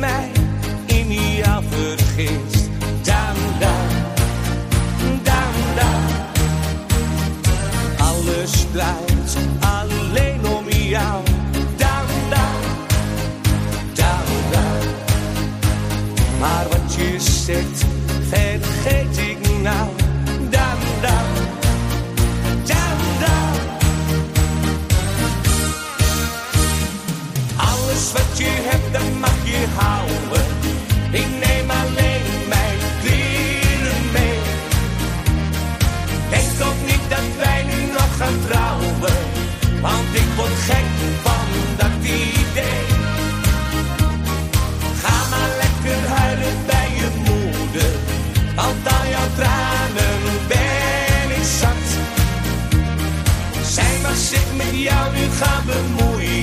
mij in jou vergist. Dan, dan, dan, dan. Alles draait alleen om jou. Dan, dan, dan, dan. Maar wat je zegt, Alles wat je hebt, dat mag je houden. Ik neem alleen mijn kleren mee. Denk toch niet dat wij nu nog gaan trouwen. Want ik word gek van dat idee. Ga maar lekker huilen bij je moeder. Want al jouw tranen ben ik zat. Zij mag zich met jou nu gaan bemoeien.